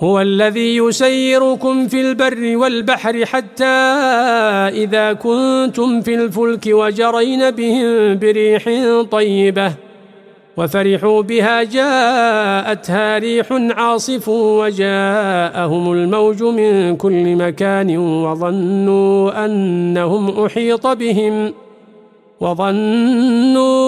هو الذي يسيركم في البر والبحر حتى إذا كنتم في الفلك وجرين بهم بريح طيبة وفرحوا بها جاءتها ريح عاصف وجاءهم الموج من كل مكان وظنوا أنهم أحيط بهم وظنوا